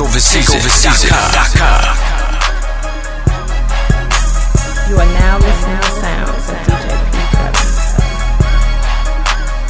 TakeOverSeason.com. You are now listening to sounds of DJ P.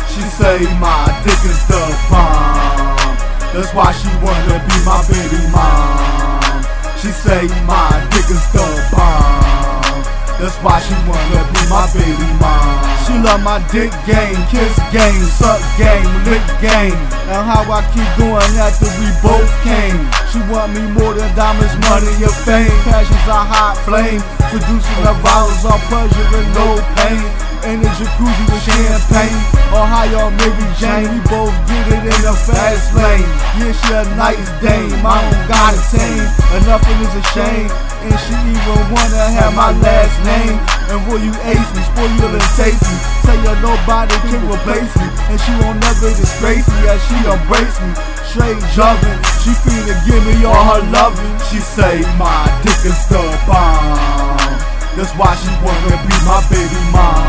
She say my dick is the bomb. That's why she wanna be my baby mom. She say my dick is the bomb. That's why she wanna be my baby mom. She love my dick game, kiss game, suck game, lick game. And how I keep going after we both came. She want me more than diamonds, money, or fame. Passions are hot flame, seducing the violence, all pleasure and no pain. In the jacuzzi with champagne, Ohio Mary Jane, we both get it in the fast lane. Yeah, she a nice dame, I don't got a tame, and nothing is a shame. And she even wanna have my last name. And will you ace me, spoil you and taste me? Say you nobody can replace me, and she won't never disgrace me as she embrace me. Straight jumping, she finna give me all her loving. She say my dick is the bomb. That's why she wanna be my baby mom.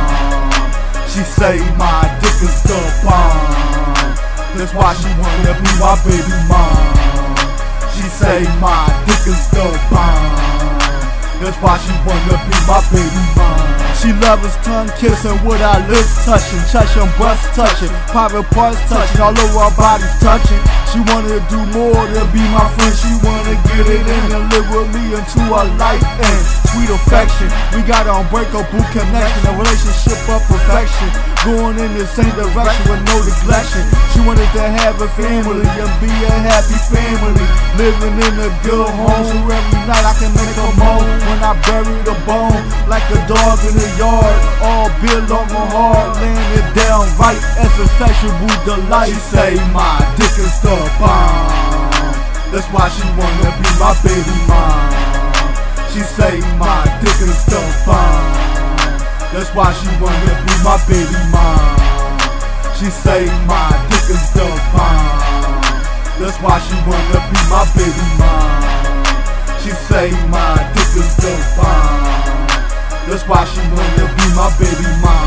She say my dick is the bomb. That's why she wanna be my baby mom. She say my dick is the bomb. That's why she wanna be my baby mom. She love his tongue kissing with our lips touching, touching, bust touching, private parts touching, all over our bodies touching. She wanna do more than be my friend. She wanna get it in and live with me until our life ends. Sweet affection, we got an unbreakable connection, a relationship of perfection, going in the same direction with no neglection. To have a family and be a happy family, living in a good home. So every night I can make a moan when I bury the bone like a dog in the yard. All built on my heart, laying it down right as a sexual delight. She say my dick is the bomb. That's why she wanna be my baby mom. She say my dick is the bomb. That's why she wanna be my baby mom. She say my dick is the bomb. That's why she wanna be my baby mom. She say my dick is the bomb. That's why she wanna be my baby mom.